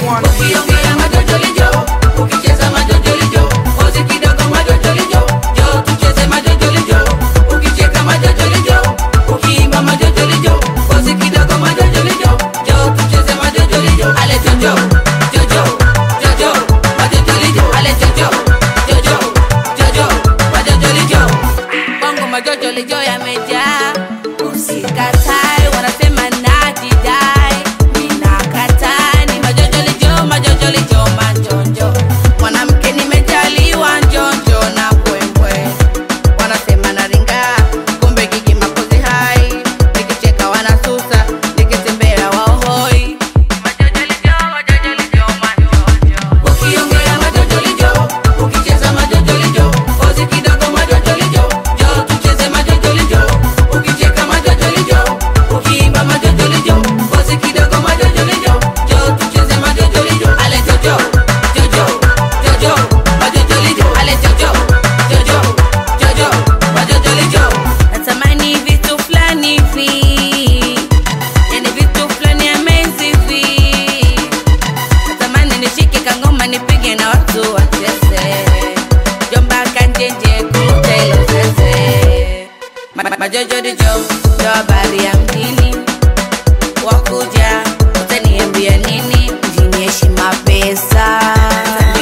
one. Jojo the ndo habari ya mjini, wakuja wote nini, jinieshi heshima pesa,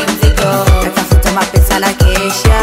mzigo natafuta mapesa na kesha.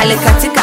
ale katika